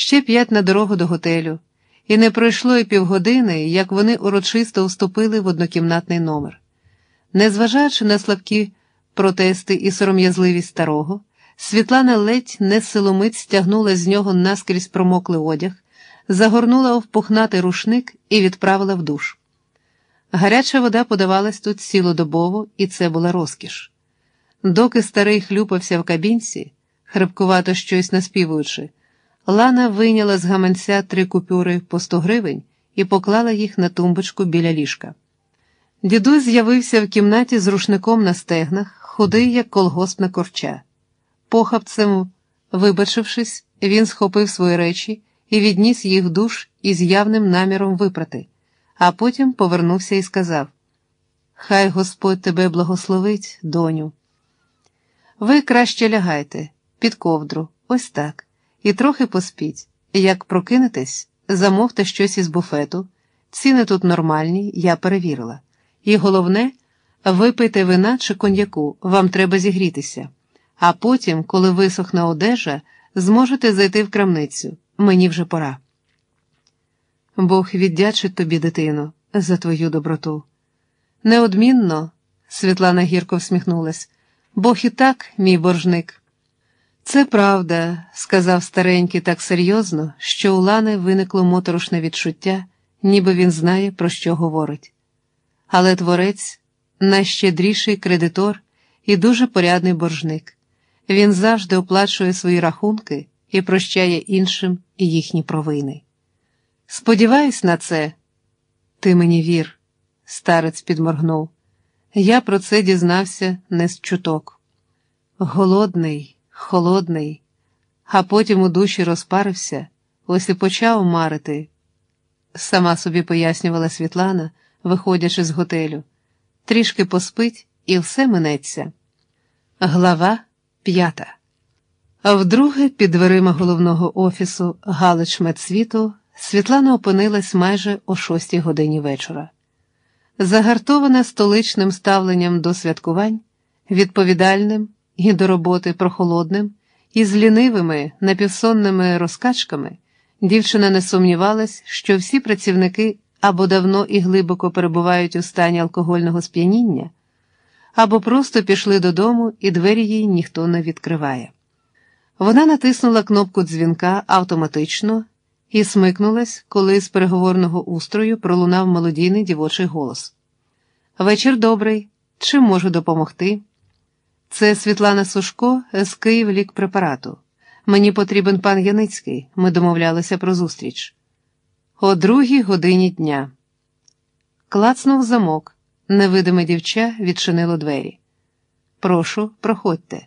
ще п'ять на дорогу до готелю, і не пройшло й півгодини, як вони урочисто вступили в однокімнатний номер. Незважаючи на слабкі протести і сором'язливість старого, Світлана ледь не силомиць стягнула з нього наскрізь промоклий одяг, загорнула в пухнатий рушник і відправила в душ. Гаряча вода подавалась тут цілодобово, і це була розкіш. Доки старий хлюпався в кабінці, хрипкувато щось наспівуючи, Лана вийняла з гаманця три купюри по сто гривень і поклала їх на тумбочку біля ліжка. Дідусь з'явився в кімнаті з рушником на стегнах, худий, як колгоспна корча. Похапцем, вибачившись, він схопив свої речі і відніс їх в душ із явним наміром випрати, а потім повернувся і сказав: Хай Господь тебе благословить, доню. Ви краще лягайте, під ковдру, ось так, і трохи поспіть. Як прокинетесь, замовте щось із буфету. Ціни тут нормальні, я перевірила. І головне, випийте вина чи коньяку, вам треба зігрітися. А потім, коли висохне одежа, зможете зайти в крамницю. Мені вже пора. Бог віддячить тобі, дитино, за твою доброту. Неодмінно, Світлана гірко всміхнулась, Бог і так, мій боржник. Це правда, сказав старенький так серйозно, що у Лани виникло моторошне відчуття, ніби він знає, про що говорить. Але творець найщедріший кредитор і дуже порядний боржник. Він завжди оплачує свої рахунки і прощає іншим їхні провини. Сподіваюсь на це, ти мені вір, старець підморгнув. Я про це дізнався не з чуток. Голодний, холодний, а потім у душі розпарився, ось і почав марити, сама собі пояснювала Світлана, виходячи з готелю. Трішки поспить і все минеться. Глава п'ята. Вдруге, під дверима головного офісу Галич Медсвіту, Світлана опинилась майже о шостій годині вечора. Загартована столичним ставленням до святкувань, відповідальним і до роботи прохолодним, і з лінивими напівсонними розкачками, дівчина не сумнівалась, що всі працівники або давно і глибоко перебувають у стані алкогольного сп'яніння, або просто пішли додому, і двері їй ніхто не відкриває. Вона натиснула кнопку дзвінка автоматично і смикнулась, коли з переговорного устрою пролунав молодійний дівочий голос. Вечір добрий. Чим можу допомогти? Це Світлана Сушко з Київ лікпрепарату. Мені потрібен пан Яницький. Ми домовлялися про зустріч. О другій годині дня. Клацнув замок. Невидиме дівча відчинило двері. Прошу, проходьте.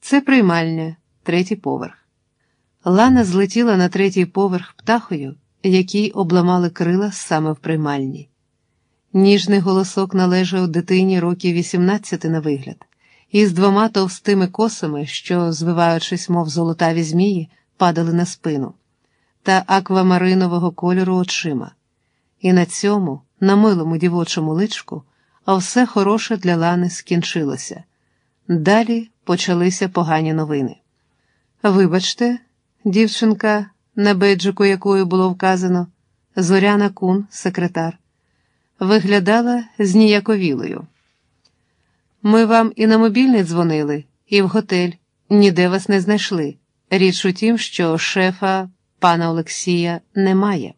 Це приймальня, третій поверх. Лана злетіла на третій поверх птахою, якій обламали крила саме в приймальні. Ніжний голосок належав дитині років 18 на вигляд, із двома товстими косами, що, звиваючись, мов золотаві змії, падали на спину, та аквамаринового кольору очима. І на цьому, на милому дівочому личку, а все хороше для Лани скінчилося. Далі почалися погані новини. Вибачте, дівчинка, на бейджику якої було вказано, Зоряна Кун, секретар, виглядала зніяковілою. Ми вам і на мобільний дзвонили, і в готель, ніде вас не знайшли. Річ у тім, що шефа пана Олексія немає.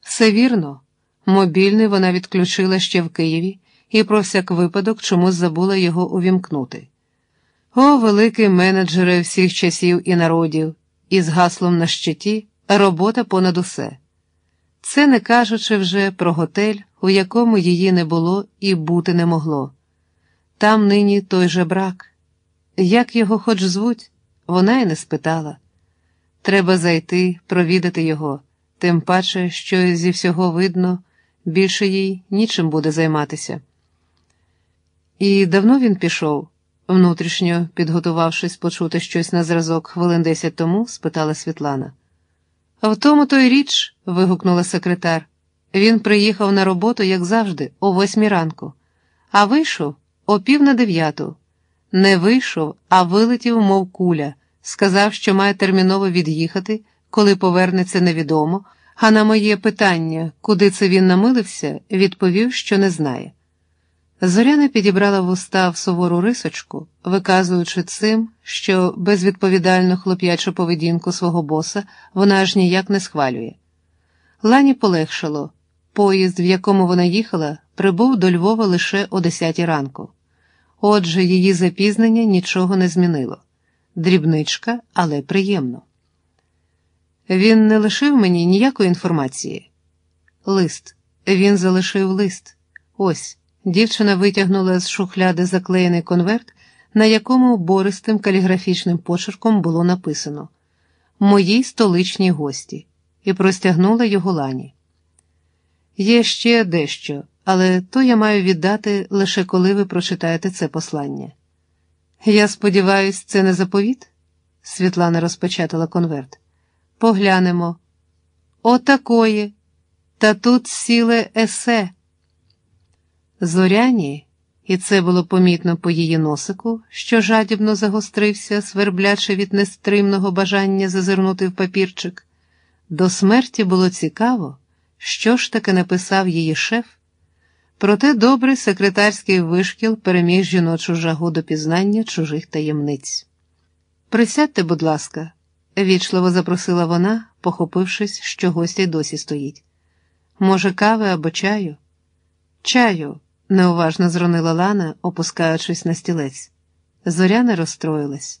Все вірно, мобільний вона відключила ще в Києві і про всяк випадок чомусь забула його увімкнути. О, великий менеджери всіх часів і народів, із гаслом на щиті робота понад усе. Це не кажучи вже про готель, у якому її не було і бути не могло. Там нині той же брак. Як його хоч звуть, вона й не спитала. Треба зайти, провідати його, тим паче, що зі всього видно, більше їй нічим буде займатися. І давно він пішов, внутрішньо підготувавшись почути щось на зразок хвилин десять тому, спитала Світлана. В тому то й річ. вигукнула секретар. Він приїхав на роботу, як завжди, о восьмій ранку, а вийшов о пів на дев'яту. Не вийшов, а вилетів, мов куля, сказав, що має терміново від'їхати, коли повернеться невідомо, а на моє питання, куди це він намилився, відповів, що не знає. Зоряна підібрала в уста в сувору рисочку, виказуючи цим, що безвідповідальну хлоп'ячу поведінку свого боса вона аж ніяк не схвалює. Лані полегшало. Поїзд, в якому вона їхала, прибув до Львова лише о 10 ранку. Отже, її запізнення нічого не змінило. Дрібничка, але приємно. Він не лишив мені ніякої інформації. Лист. Він залишив лист. Ось. Дівчина витягнула з шухляди заклеєний конверт, на якому бористим каліграфічним почерком було написано Моїй столичній гості, і простягнула його лані. Є ще дещо, але то я маю віддати лише коли ви прочитаєте це послання. Я сподіваюсь, це не заповіт? Світлана розпечатала конверт. Поглянемо. Отакої. Та тут сіле есе. Зоряні, і це було помітно по її носику, що жадібно загострився, сверблячи від нестримного бажання зазирнути в папірчик. До смерті було цікаво, що ж таки написав її шеф. Проте добрий секретарський вишкіл переміг жіночу жагу до пізнання чужих таємниць. Присядьте, будь ласка, вічливо запросила вона, похопившись, що гостя досі стоїть. Може, кави або чаю? Чаю неуважно зронила Лана, опускаючись на стілець. Зоряна розстроїлась.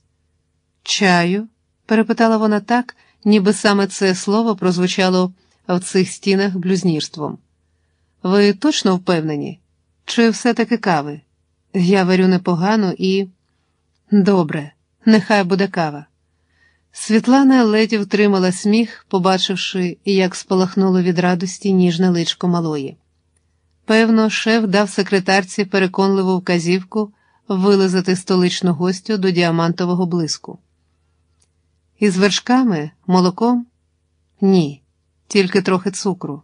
Чаю? перепитала вона так, ніби саме це слово прозвучало в цих стінах блюзнірством. Ви точно впевнені? Чи все-таки кави? Я варю непогано і. Добре, нехай буде кава. Світлана ледь втримала сміх, побачивши, як спалахнуло від радості ніжне личко малої. Певно, шеф дав секретарці переконливу вказівку вилизати столичну гостю до діамантового блиску. Із вершками, молоком? Ні, тільки трохи цукру.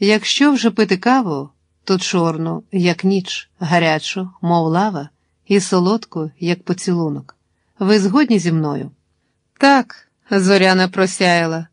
Якщо вже пити каву, то чорну, як ніч, гарячу, мов лава, і солодку, як поцілунок. Ви згодні зі мною? Так, зоряна просяяла.